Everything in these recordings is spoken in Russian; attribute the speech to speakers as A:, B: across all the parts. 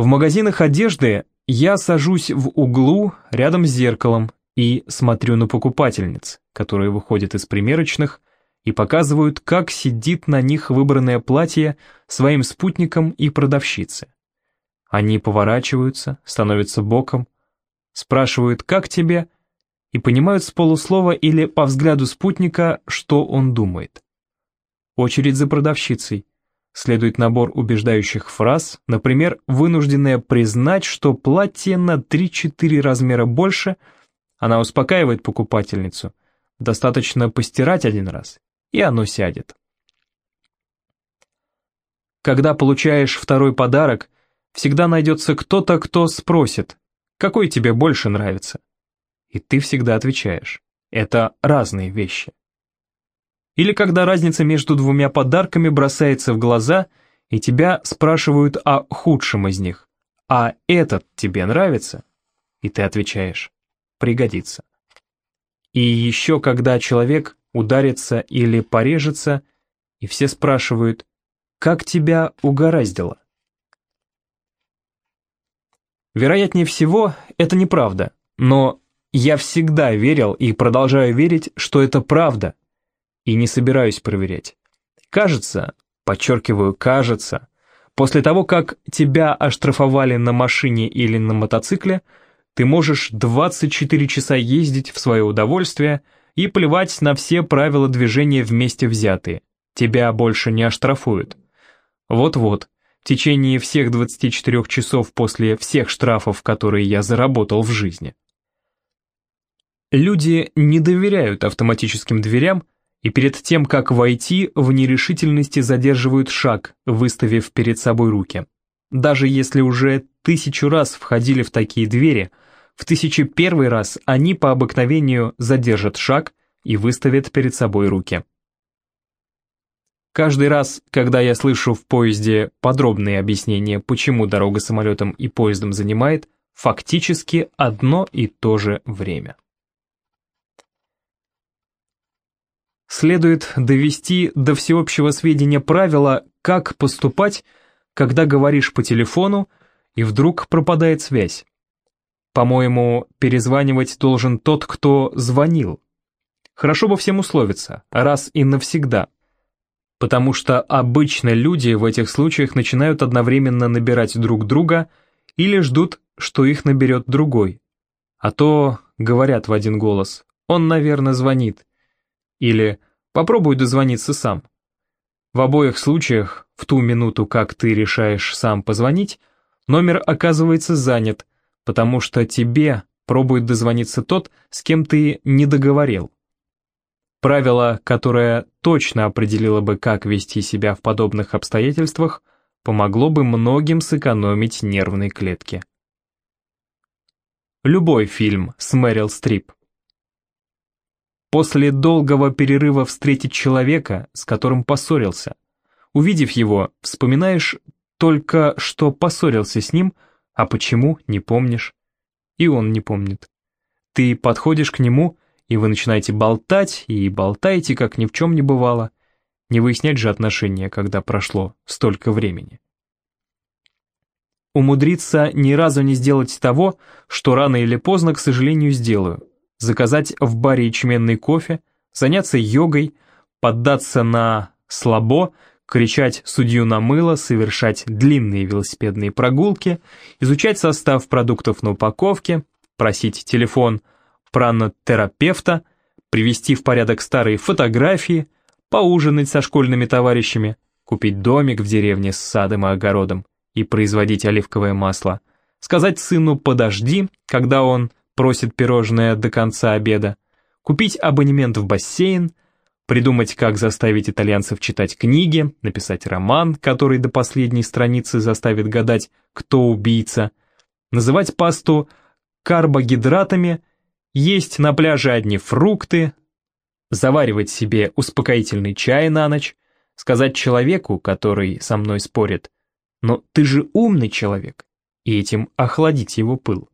A: В магазинах одежды я сажусь в углу рядом с зеркалом и смотрю на покупательниц, которые выходят из примерочных и показывают, как сидит на них выбранное платье своим спутникам и продавщице. Они поворачиваются, становятся боком, спрашивают «как тебе?» и понимают с полуслова или по взгляду спутника, что он думает. Очередь за продавщицей. Следует набор убеждающих фраз, например, вынужденная признать, что платье на 3-4 размера больше, она успокаивает покупательницу. Достаточно постирать один раз, и оно сядет. Когда получаешь второй подарок, всегда найдется кто-то, кто спросит, какой тебе больше нравится. И ты всегда отвечаешь, это разные вещи. Или когда разница между двумя подарками бросается в глаза, и тебя спрашивают о худшем из них, а этот тебе нравится? И ты отвечаешь, пригодится. И еще когда человек ударится или порежется, и все спрашивают, как тебя угораздило? Вероятнее всего, это неправда, но я всегда верил и продолжаю верить, что это правда, и не собираюсь проверять. Кажется, подчеркиваю, кажется, после того, как тебя оштрафовали на машине или на мотоцикле, ты можешь 24 часа ездить в свое удовольствие и плевать на все правила движения вместе взятые. Тебя больше не оштрафуют. Вот-вот, в течение всех 24 часов после всех штрафов, которые я заработал в жизни. Люди не доверяют автоматическим дверям, и перед тем, как войти, в нерешительности задерживают шаг, выставив перед собой руки. Даже если уже тысячу раз входили в такие двери, в тысячи первый раз они по обыкновению задержат шаг и выставят перед собой руки. Каждый раз, когда я слышу в поезде подробные объяснения, почему дорога самолетом и поездом занимает, фактически одно и то же время. Следует довести до всеобщего сведения правила, как поступать, когда говоришь по телефону, и вдруг пропадает связь. По-моему, перезванивать должен тот, кто звонил. Хорошо бы всем условиться, раз и навсегда. Потому что обычно люди в этих случаях начинают одновременно набирать друг друга или ждут, что их наберет другой. А то говорят в один голос, он, наверное, звонит, или «попробуй дозвониться сам». В обоих случаях, в ту минуту, как ты решаешь сам позвонить, номер оказывается занят, потому что тебе пробует дозвониться тот, с кем ты не договорил. Правило, которое точно определило бы, как вести себя в подобных обстоятельствах, помогло бы многим сэкономить нервные клетки. Любой фильм с Мэрил Стрип После долгого перерыва встретить человека, с которым поссорился. Увидев его, вспоминаешь только, что поссорился с ним, а почему, не помнишь. И он не помнит. Ты подходишь к нему, и вы начинаете болтать, и болтаете, как ни в чем не бывало. Не выяснять же отношения, когда прошло столько времени. Умудриться ни разу не сделать того, что рано или поздно, к сожалению, сделаю заказать в баре ячменный кофе, заняться йогой, поддаться на слабо, кричать судью на мыло, совершать длинные велосипедные прогулки, изучать состав продуктов на упаковке, просить телефон пранотерапевта, привести в порядок старые фотографии, поужинать со школьными товарищами, купить домик в деревне с садом и огородом и производить оливковое масло, сказать сыну «подожди», когда он просит пирожное до конца обеда, купить абонемент в бассейн, придумать, как заставить итальянцев читать книги, написать роман, который до последней страницы заставит гадать, кто убийца, называть пасту карбогидратами, есть на пляже одни фрукты, заваривать себе успокоительный чай на ночь, сказать человеку, который со мной спорит, «Но ты же умный человек», и этим охладить его пыл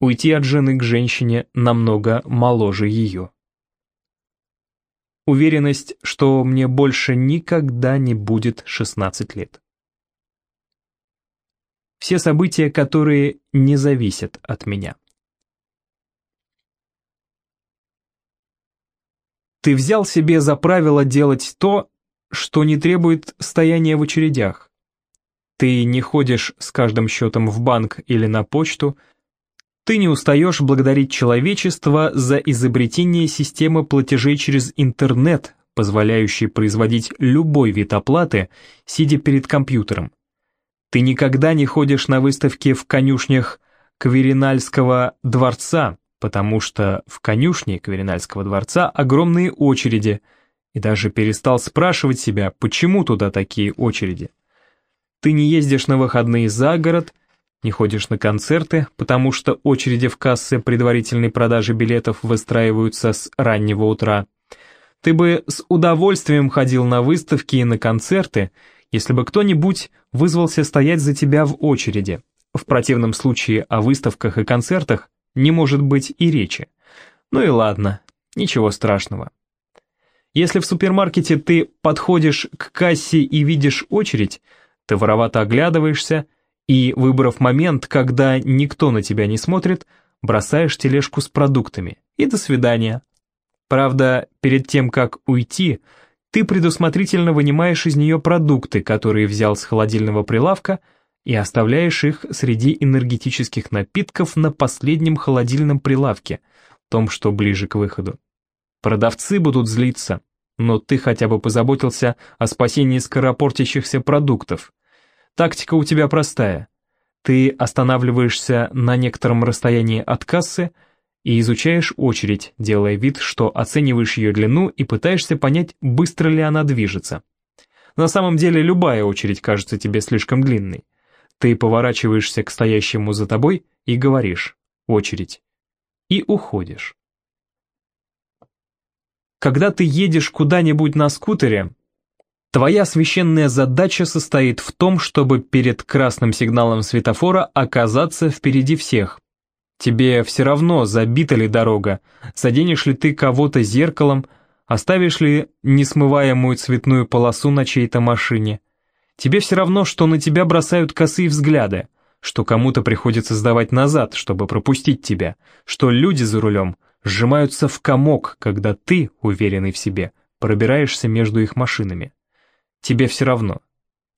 A: уйти от жены к женщине намного моложе ее. Уверенность, что мне больше никогда не будет 16 лет. Все события, которые не зависят от меня. Ты взял себе за правило делать то, что не требует стояния в очередях. Ты не ходишь с каждым счетом в банк или на почту, ты не устаешь благодарить человечество за изобретение системы платежей через интернет, позволяющей производить любой вид оплаты, сидя перед компьютером. Ты никогда не ходишь на выставки в конюшнях Кверинальского дворца, потому что в конюшне Кверинальского дворца огромные очереди, и даже перестал спрашивать себя, почему туда такие очереди. Ты не ездишь на выходные за город, не ходишь на концерты, потому что очереди в кассы предварительной продажи билетов выстраиваются с раннего утра. Ты бы с удовольствием ходил на выставки и на концерты, если бы кто-нибудь вызвался стоять за тебя в очереди. В противном случае о выставках и концертах не может быть и речи. Ну и ладно, ничего страшного. Если в супермаркете ты подходишь к кассе и видишь очередь, ты воровато оглядываешься и, выбрав момент, когда никто на тебя не смотрит, бросаешь тележку с продуктами. И до свидания. Правда, перед тем, как уйти, ты предусмотрительно вынимаешь из нее продукты, которые взял с холодильного прилавка, и оставляешь их среди энергетических напитков на последнем холодильном прилавке, том, что ближе к выходу. Продавцы будут злиться, но ты хотя бы позаботился о спасении скоропортящихся продуктов. Тактика у тебя простая. Ты останавливаешься на некотором расстоянии от кассы и изучаешь очередь, делая вид, что оцениваешь ее длину и пытаешься понять, быстро ли она движется. На самом деле любая очередь кажется тебе слишком длинной. Ты поворачиваешься к стоящему за тобой и говоришь «очередь» и уходишь. Когда ты едешь куда-нибудь на скутере, Твоя священная задача состоит в том, чтобы перед красным сигналом светофора оказаться впереди всех. Тебе все равно, забита ли дорога, заденешь ли ты кого-то зеркалом, оставишь ли несмываемую цветную полосу на чьей-то машине. Тебе все равно, что на тебя бросают косые взгляды, что кому-то приходится сдавать назад, чтобы пропустить тебя, что люди за рулем сжимаются в комок, когда ты, уверенный в себе, пробираешься между их машинами. Тебе все равно.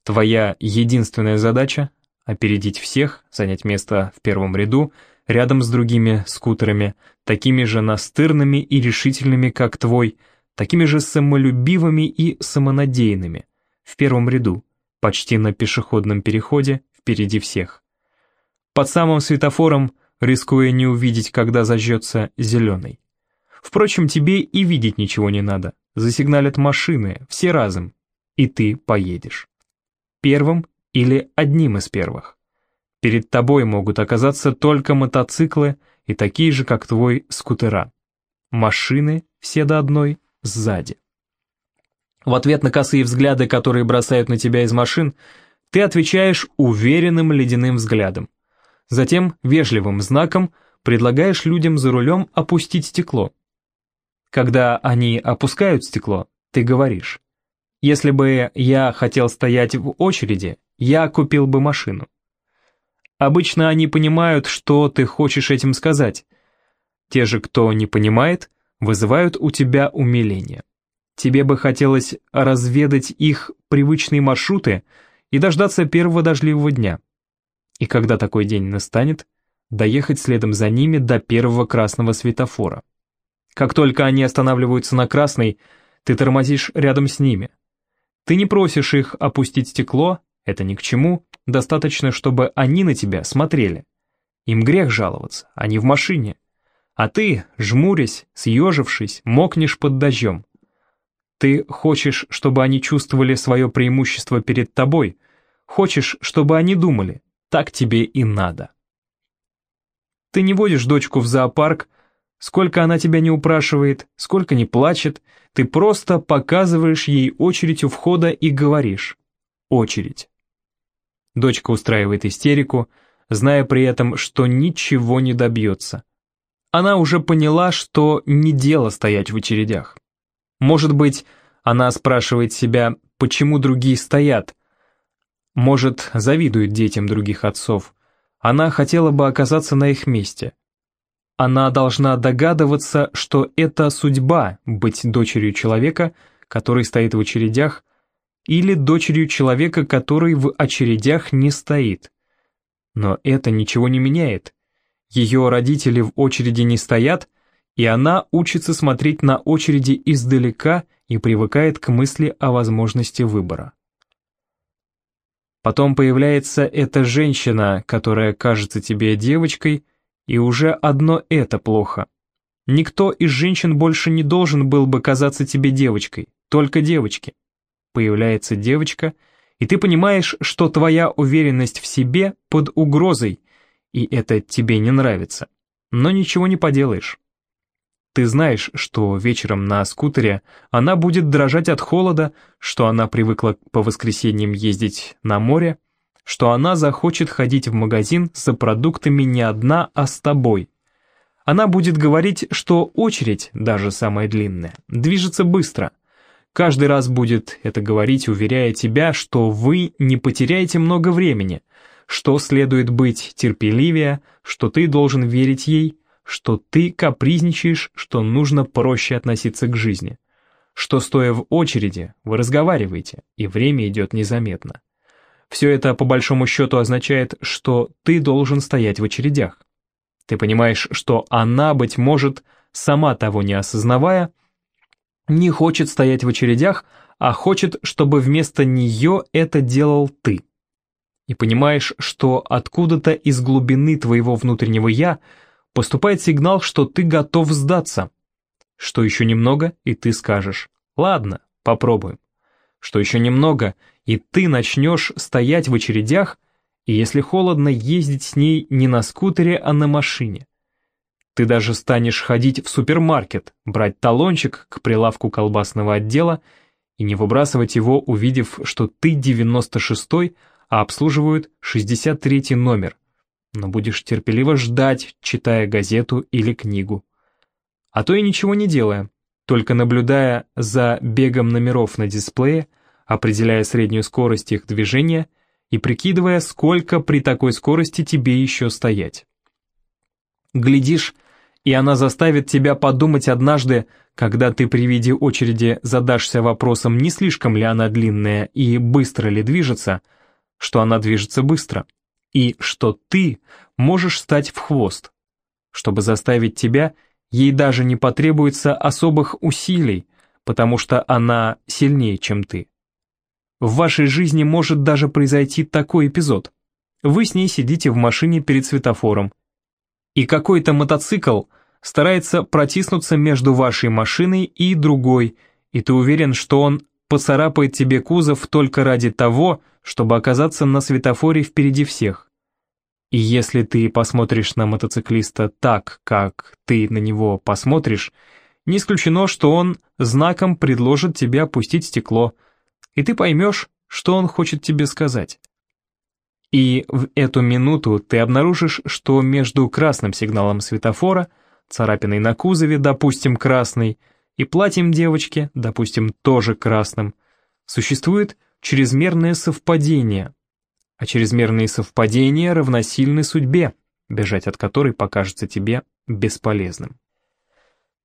A: Твоя единственная задача — опередить всех, занять место в первом ряду, рядом с другими скутерами, такими же настырными и решительными, как твой, такими же самолюбивыми и самонадеянными, в первом ряду, почти на пешеходном переходе, впереди всех. Под самым светофором, рискуя не увидеть, когда зажжется зеленый. Впрочем, тебе и видеть ничего не надо. Засигналят машины, все разом, и ты поедешь. Первым или одним из первых. Перед тобой могут оказаться только мотоциклы и такие же, как твой, скутера. Машины все до одной сзади. В ответ на косые взгляды, которые бросают на тебя из машин, ты отвечаешь уверенным ледяным взглядом. Затем вежливым знаком предлагаешь людям за рулем опустить стекло. Когда они опускают стекло, ты говоришь если бы я хотел стоять в очереди, я купил бы машину. Обычно они понимают, что ты хочешь этим сказать. Те же, кто не понимает, вызывают у тебя умиление. Тебе бы хотелось разведать их привычные маршруты и дождаться первого дождливого дня. И когда такой день настанет, доехать следом за ними до первого красного светофора. Как только они останавливаются на красный, ты тормозишь рядом с ними – ты не просишь их опустить стекло, это ни к чему, достаточно, чтобы они на тебя смотрели. Им грех жаловаться, они в машине. А ты, жмурясь, съежившись, мокнешь под дождем. Ты хочешь, чтобы они чувствовали свое преимущество перед тобой, хочешь, чтобы они думали, так тебе и надо. Ты не водишь дочку в зоопарк, Сколько она тебя не упрашивает, сколько не плачет, ты просто показываешь ей очередь у входа и говоришь «очередь». Дочка устраивает истерику, зная при этом, что ничего не добьется. Она уже поняла, что не дело стоять в очередях. Может быть, она спрашивает себя, почему другие стоят. Может, завидует детям других отцов. Она хотела бы оказаться на их месте. Она должна догадываться, что это судьба быть дочерью человека, который стоит в очередях, или дочерью человека, который в очередях не стоит. Но это ничего не меняет. Ее родители в очереди не стоят, и она учится смотреть на очереди издалека и привыкает к мысли о возможности выбора. Потом появляется эта женщина, которая кажется тебе девочкой, и уже одно это плохо. Никто из женщин больше не должен был бы казаться тебе девочкой, только девочки. Появляется девочка, и ты понимаешь, что твоя уверенность в себе под угрозой, и это тебе не нравится. Но ничего не поделаешь. Ты знаешь, что вечером на скутере она будет дрожать от холода, что она привыкла по воскресеньям ездить на море, что она захочет ходить в магазин за продуктами не одна, а с тобой. Она будет говорить, что очередь, даже самая длинная, движется быстро. Каждый раз будет это говорить, уверяя тебя, что вы не потеряете много времени, что следует быть терпеливее, что ты должен верить ей, что ты капризничаешь, что нужно проще относиться к жизни, что, стоя в очереди, вы разговариваете, и время идет незаметно. Все это, по большому счету, означает, что ты должен стоять в очередях. Ты понимаешь, что она, быть может, сама того не осознавая, не хочет стоять в очередях, а хочет, чтобы вместо нее это делал ты. И понимаешь, что откуда-то из глубины твоего внутреннего «я» поступает сигнал, что ты готов сдаться. Что еще немного, и ты скажешь «Ладно, попробуем». Что еще немного, и ты начнешь стоять в очередях, и если холодно, ездить с ней не на скутере, а на машине. Ты даже станешь ходить в супермаркет, брать талончик к прилавку колбасного отдела и не выбрасывать его, увидев, что ты 96-й, а обслуживают 63-й номер, но будешь терпеливо ждать, читая газету или книгу. А то и ничего не делая, только наблюдая за бегом номеров на дисплее, определяя среднюю скорость их движения и прикидывая, сколько при такой скорости тебе еще стоять. Глядишь, и она заставит тебя подумать однажды, когда ты при виде очереди задашься вопросом, не слишком ли она длинная и быстро ли движется, что она движется быстро и что ты можешь стать в хвост. Чтобы заставить тебя, ей даже не потребуется особых усилий, потому что она сильнее, чем ты. В вашей жизни может даже произойти такой эпизод. Вы с ней сидите в машине перед светофором, и какой-то мотоцикл старается протиснуться между вашей машиной и другой, и ты уверен, что он поцарапает тебе кузов только ради того, чтобы оказаться на светофоре впереди всех. И если ты посмотришь на мотоциклиста так, как ты на него посмотришь, не исключено, что он знаком предложит тебе опустить стекло, и ты поймешь, что он хочет тебе сказать. И в эту минуту ты обнаружишь, что между красным сигналом светофора, царапиной на кузове, допустим, красный, и платьем девочки, допустим, тоже красным, существует чрезмерное совпадение, а чрезмерные совпадения равносильны судьбе, бежать от которой покажется тебе бесполезным.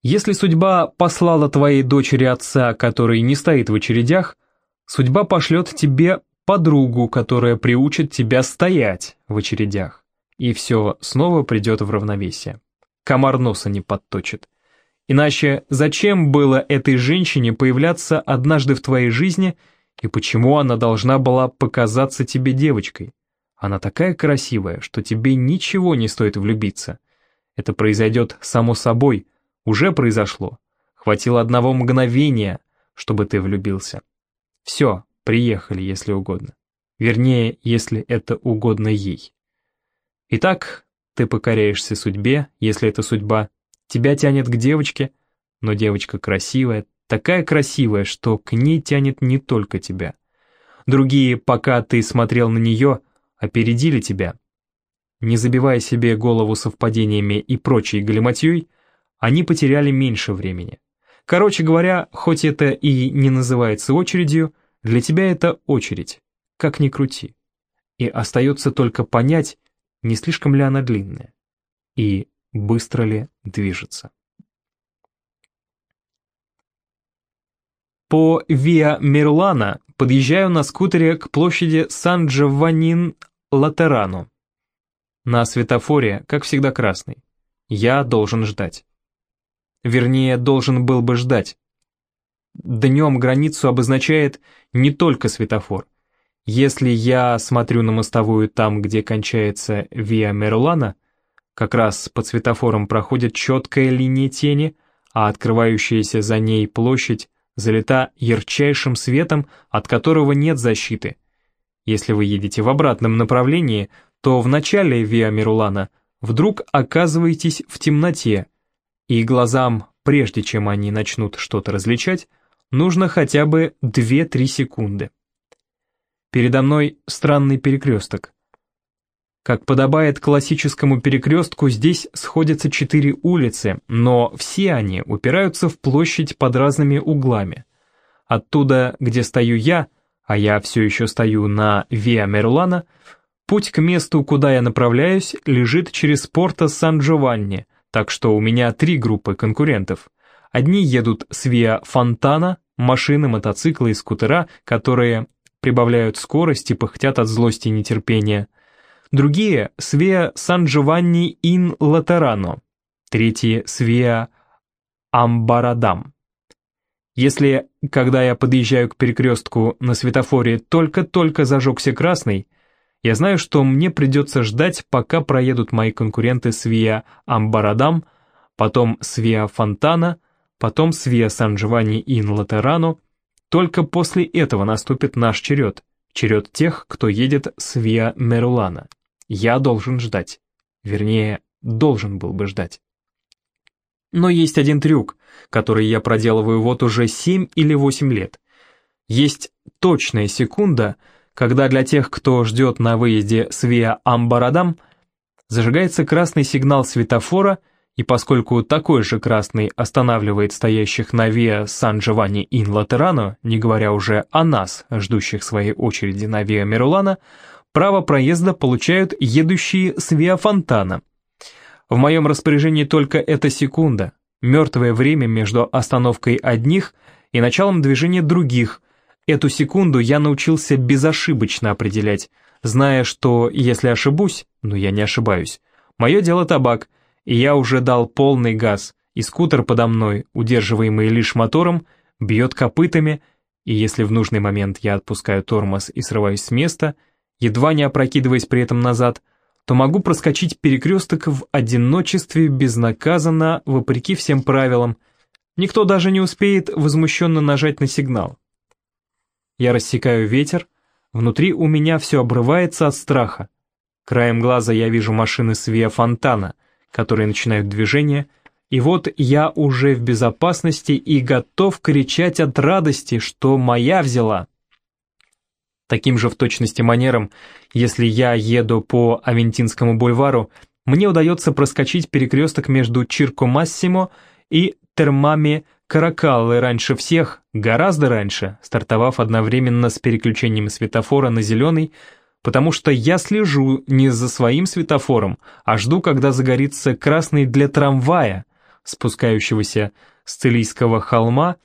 A: Если судьба послала твоей дочери отца, который не стоит в очередях, судьба пошлет тебе подругу, которая приучит тебя стоять в очередях, и все снова придет в равновесие. Комар носа не подточит. Иначе зачем было этой женщине появляться однажды в твоей жизни – и почему она должна была показаться тебе девочкой? Она такая красивая, что тебе ничего не стоит влюбиться. Это произойдет само собой, уже произошло. Хватило одного мгновения, чтобы ты влюбился. Все, приехали, если угодно. Вернее, если это угодно ей. Итак, ты покоряешься судьбе, если это судьба. Тебя тянет к девочке, но девочка красивая, такая красивая, что к ней тянет не только тебя. Другие, пока ты смотрел на нее, опередили тебя. Не забивая себе голову совпадениями и прочей галиматьей, они потеряли меньше времени. Короче говоря, хоть это и не называется очередью, для тебя это очередь, как ни крути. и остается только понять, не слишком ли она длинная и быстро ли движется. По Виа Мерлана подъезжаю на скутере к площади Сан-Джованнин-Латерано. На светофоре, как всегда, красный. Я должен ждать. Вернее, должен был бы ждать. Днем границу обозначает не только светофор. Если я смотрю на мостовую там, где кончается Виа Мерлана, как раз под светофором проходит четкая линия тени, а открывающаяся за ней площадь залита ярчайшим светом, от которого нет защиты. Если вы едете в обратном направлении, то в начале Виа Мирулана вдруг оказываетесь в темноте, и глазам, прежде чем они начнут что-то различать, нужно хотя бы 2-3 секунды. Передо мной странный перекресток. Как подобает классическому перекрестку, здесь сходятся четыре улицы, но все они упираются в площадь под разными углами. Оттуда, где стою я, а я все еще стою на Виа Мерлана, путь к месту, куда я направляюсь, лежит через порто Сан-Джованни, так что у меня три группы конкурентов. Одни едут с Виа Фонтана, машины, мотоциклы и скутера, которые прибавляют скорость и пыхтят от злости и нетерпения – другие — Свеа Сан-Джованни ин Латерано, третьи — Свеа Амбарадам. Если, когда я подъезжаю к перекрестку на светофоре, только-только зажегся красный, я знаю, что мне придется ждать, пока проедут мои конкуренты Свия Амбарадам, потом Свия Фонтана, потом Свия Сан-Джованни ин Латерано, только после этого наступит наш черед, черед тех, кто едет с Виа Мерулана. Я должен ждать. Вернее, должен был бы ждать. Но есть один трюк, который я проделываю вот уже 7 или 8 лет. Есть точная секунда, когда для тех, кто ждет на выезде с Виа Амбарадам, зажигается красный сигнал светофора, и поскольку такой же красный останавливает стоящих на Виа Сан-Джованни ин Латерано, не говоря уже о нас, ждущих своей очереди на Виа Мерулана, Право проезда получают едущие с Виафонтана. В моем распоряжении только эта секунда, мертвое время между остановкой одних и началом движения других. Эту секунду я научился безошибочно определять, зная, что если ошибусь, но я не ошибаюсь, мое дело табак, и я уже дал полный газ, и скутер подо мной, удерживаемый лишь мотором, бьет копытами, и если в нужный момент я отпускаю тормоз и срываюсь с места — едва не опрокидываясь при этом назад, то могу проскочить перекресток в одиночестве безнаказанно, вопреки всем правилам. Никто даже не успеет возмущенно нажать на сигнал. Я рассекаю ветер, внутри у меня все обрывается от страха. Краем глаза я вижу машины с Виа которые начинают движение, и вот я уже в безопасности и готов кричать от радости, что моя взяла. Таким же в точности манером, если я еду по Авентинскому бульвару, мне удается проскочить перекресток между Чирко Массимо и Термами Каракаллы раньше всех, гораздо раньше, стартовав одновременно с переключением светофора на зеленый, потому что я слежу не за своим светофором, а жду, когда загорится красный для трамвая, спускающегося с Целийского холма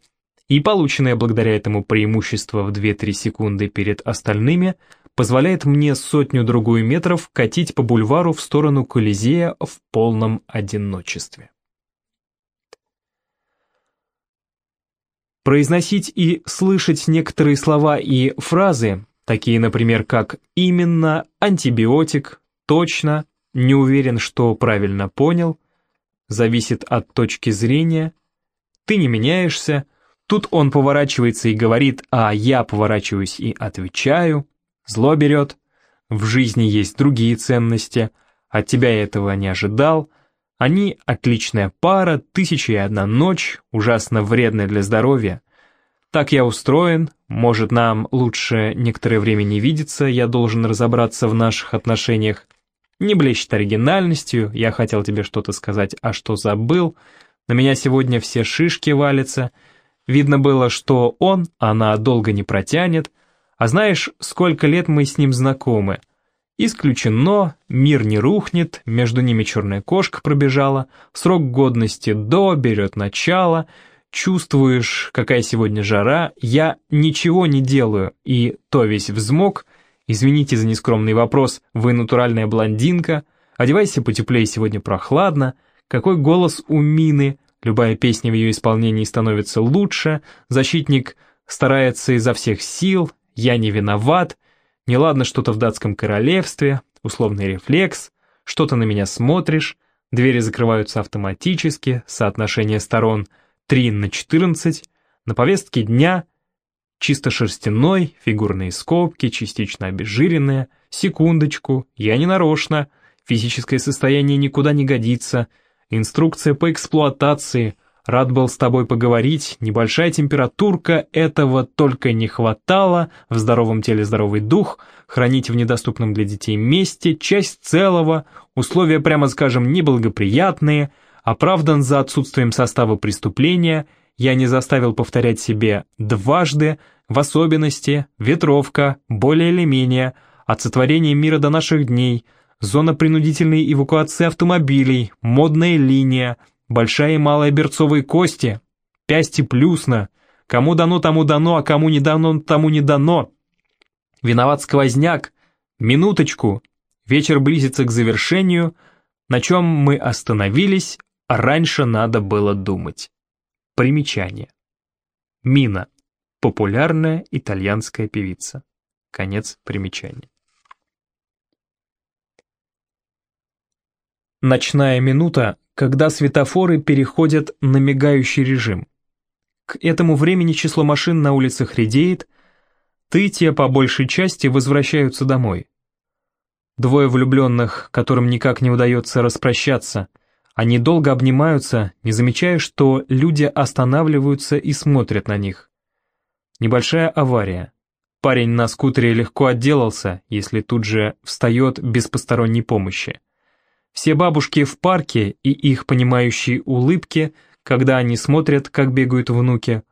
A: и полученное благодаря этому преимущество в 2-3 секунды перед остальными позволяет мне сотню-другую метров катить по бульвару в сторону Колизея в полном одиночестве. Произносить и слышать некоторые слова и фразы, такие, например, как «именно», «антибиотик», «точно», «не уверен, что правильно понял», «зависит от точки зрения», «ты не меняешься», Тут он поворачивается и говорит, а я поворачиваюсь и отвечаю. Зло берет. В жизни есть другие ценности. От тебя я этого не ожидал. Они отличная пара, тысяча и одна ночь, ужасно вредная для здоровья. Так я устроен, может нам лучше некоторое время не видеться, я должен разобраться в наших отношениях. Не блещет оригинальностью, я хотел тебе что-то сказать, а что забыл. На меня сегодня все шишки валятся — Видно было, что он, она долго не протянет. А знаешь, сколько лет мы с ним знакомы? Исключено, мир не рухнет, между ними черная кошка пробежала, срок годности до берет начало, чувствуешь, какая сегодня жара, я ничего не делаю, и то весь взмок, извините за нескромный вопрос, вы натуральная блондинка, одевайся потеплее, сегодня прохладно, какой голос у Мины, любая песня в ее исполнении становится лучше, защитник старается изо всех сил, я не виноват, Неладно что-то в датском королевстве, условный рефлекс, что-то на меня смотришь, двери закрываются автоматически, соотношение сторон 3 на 14, на повестке дня чисто шерстяной, фигурные скобки, частично обезжиренные, секундочку, я не нарочно, физическое состояние никуда не годится, инструкция по эксплуатации – Рад был с тобой поговорить, небольшая температурка, этого только не хватало, в здоровом теле здоровый дух, хранить в недоступном для детей месте, часть целого, условия, прямо скажем, неблагоприятные, оправдан за отсутствием состава преступления, я не заставил повторять себе дважды, в особенности, ветровка, более или менее, от сотворения мира до наших дней, зона принудительной эвакуации автомобилей, модная линия, Большая и малая берцовые кости, пясти плюсно, кому дано, тому дано, а кому не дано, тому не дано. Виноват сквозняк, минуточку, вечер близится к завершению, на чем мы остановились, а раньше надо было думать. Примечание. Мина. Популярная итальянская певица. Конец примечания. Ночная минута когда светофоры переходят на мигающий режим. К этому времени число машин на улицах редеет, ты те по большей части возвращаются домой. Двое влюбленных, которым никак не удается распрощаться, они долго обнимаются, не замечая, что люди останавливаются и смотрят на них. Небольшая авария. Парень на скутере легко отделался, если тут же встает без посторонней помощи. Все бабушки в парке и их понимающие улыбки, когда они смотрят, как бегают внуки.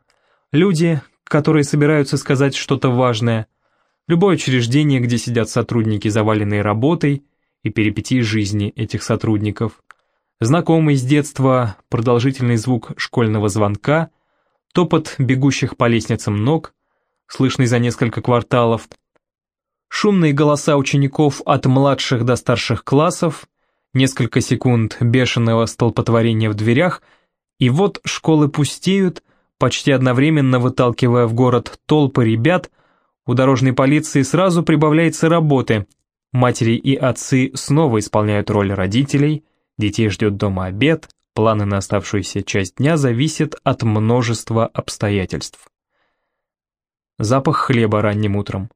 A: Люди, которые собираются сказать что-то важное. Любое учреждение, где сидят сотрудники, заваленные работой, и перипетии жизни этих сотрудников. Знакомый с детства продолжительный звук школьного звонка, топот бегущих по лестницам ног, слышный за несколько кварталов, шумные голоса учеников от младших до старших классов, Несколько секунд бешеного столпотворения в дверях, и вот школы пустеют, почти одновременно выталкивая в город толпы ребят, у дорожной полиции сразу прибавляется работы. Матери и отцы снова исполняют роль родителей, детей ждет дома обед, планы на оставшуюся часть дня зависят от множества обстоятельств. Запах хлеба ранним утром.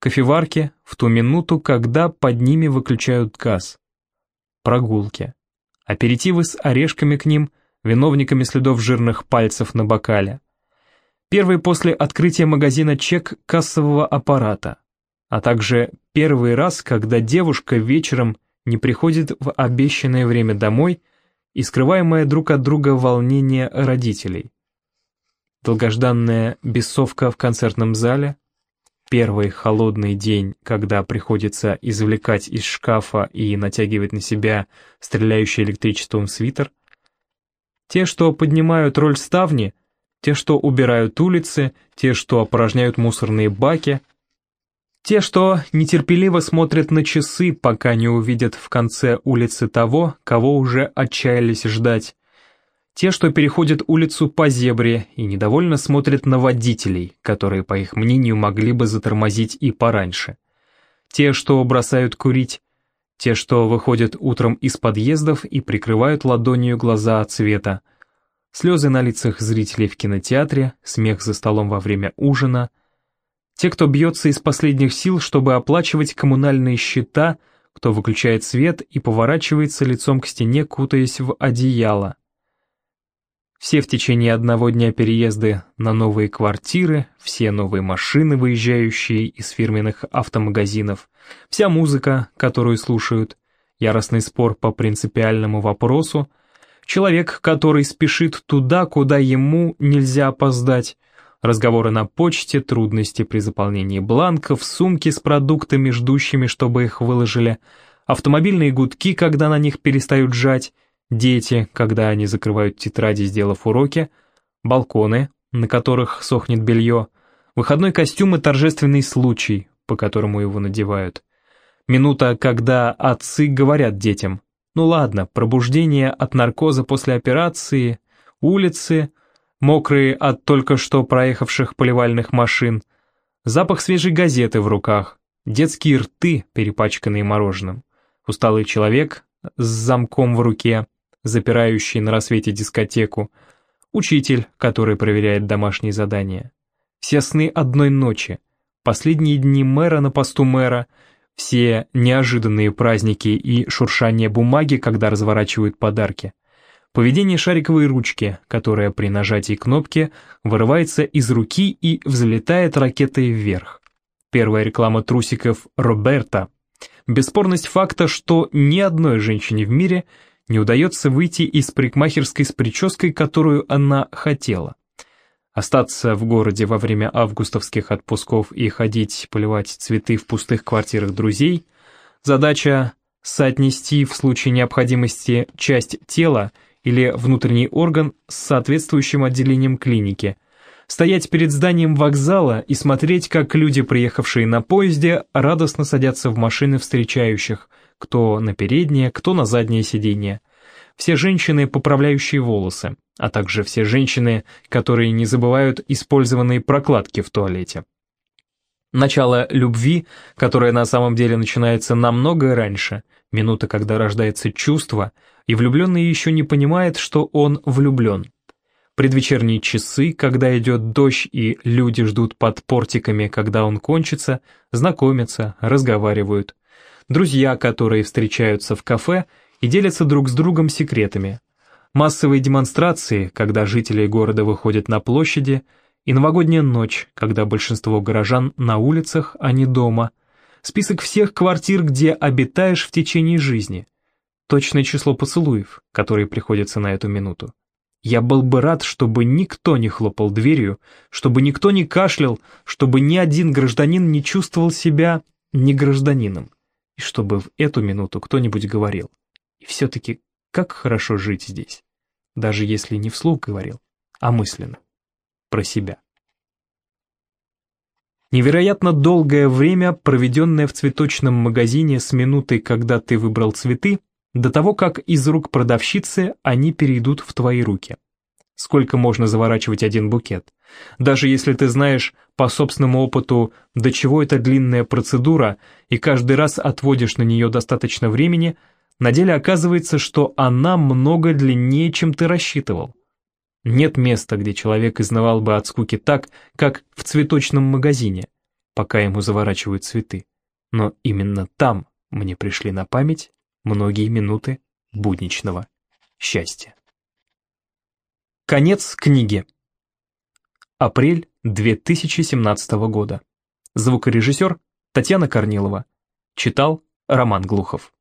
A: Кофеварки в ту минуту, когда под ними выключают газ прогулки. Аперитивы с орешками к ним, виновниками следов жирных пальцев на бокале. Первый после открытия магазина чек кассового аппарата, а также первый раз, когда девушка вечером не приходит в обещанное время домой и скрываемое друг от друга волнение родителей. Долгожданная бессовка в концертном зале — первый холодный день, когда приходится извлекать из шкафа и натягивать на себя стреляющий электричеством свитер. Те, что поднимают роль ставни, те, что убирают улицы, те, что опорожняют мусорные баки, те, что нетерпеливо смотрят на часы, пока не увидят в конце улицы того, кого уже отчаялись ждать, те, что переходят улицу по зебре и недовольно смотрят на водителей, которые, по их мнению, могли бы затормозить и пораньше. Те, что бросают курить. Те, что выходят утром из подъездов и прикрывают ладонью глаза от света. Слезы на лицах зрителей в кинотеатре, смех за столом во время ужина. Те, кто бьется из последних сил, чтобы оплачивать коммунальные счета, кто выключает свет и поворачивается лицом к стене, кутаясь в одеяло. Все в течение одного дня переезды на новые квартиры, все новые машины, выезжающие из фирменных автомагазинов, вся музыка, которую слушают, яростный спор по принципиальному вопросу, человек, который спешит туда, куда ему нельзя опоздать, разговоры на почте, трудности при заполнении бланков, сумки с продуктами, ждущими, чтобы их выложили, автомобильные гудки, когда на них перестают жать, дети, когда они закрывают тетради, сделав уроки, балконы, на которых сохнет белье, выходной костюм и торжественный случай, по которому его надевают. Минута, когда отцы говорят детям, ну ладно, пробуждение от наркоза после операции, улицы, мокрые от только что проехавших поливальных машин, запах свежей газеты в руках, детские рты, перепачканные мороженым, усталый человек с замком в руке, запирающий на рассвете дискотеку, учитель, который проверяет домашние задания. Все сны одной ночи, последние дни мэра на посту мэра, все неожиданные праздники и шуршание бумаги, когда разворачивают подарки. Поведение шариковой ручки, которая при нажатии кнопки вырывается из руки и взлетает ракетой вверх. Первая реклама трусиков Роберта. Бесспорность факта, что ни одной женщине в мире не удается выйти из парикмахерской с прической, которую она хотела. Остаться в городе во время августовских отпусков и ходить поливать цветы в пустых квартирах друзей. Задача соотнести в случае необходимости часть тела – или внутренний орган с соответствующим отделением клиники, стоять перед зданием вокзала и смотреть, как люди, приехавшие на поезде, радостно садятся в машины встречающих, кто на переднее, кто на заднее сиденье. Все женщины, поправляющие волосы, а также все женщины, которые не забывают использованные прокладки в туалете. Начало любви, которое на самом деле начинается намного раньше, минута, когда рождается чувство, и влюбленный еще не понимает, что он влюблен. Предвечерние часы, когда идет дождь и люди ждут под портиками, когда он кончится, знакомятся, разговаривают. Друзья, которые встречаются в кафе и делятся друг с другом секретами. Массовые демонстрации, когда жители города выходят на площади – и новогодняя ночь, когда большинство горожан на улицах, а не дома. Список всех квартир, где обитаешь в течение жизни. Точное число поцелуев, которые приходятся на эту минуту. Я был бы рад, чтобы никто не хлопал дверью, чтобы никто не кашлял, чтобы ни один гражданин не чувствовал себя не гражданином, и чтобы в эту минуту кто-нибудь говорил. И все-таки как хорошо жить здесь, даже если не вслух говорил, а мысленно про себя. Невероятно долгое время, проведенное в цветочном магазине с минутой, когда ты выбрал цветы, до того, как из рук продавщицы они перейдут в твои руки. Сколько можно заворачивать один букет? Даже если ты знаешь по собственному опыту, до чего это длинная процедура, и каждый раз отводишь на нее достаточно времени, на деле оказывается, что она много длиннее, чем ты рассчитывал. Нет места, где человек изнывал бы от скуки так, как в цветочном магазине, пока ему заворачивают цветы. Но именно там мне пришли на память многие минуты будничного счастья. Конец книги. Апрель 2017 года. Звукорежиссер Татьяна Корнилова. Читал Роман Глухов.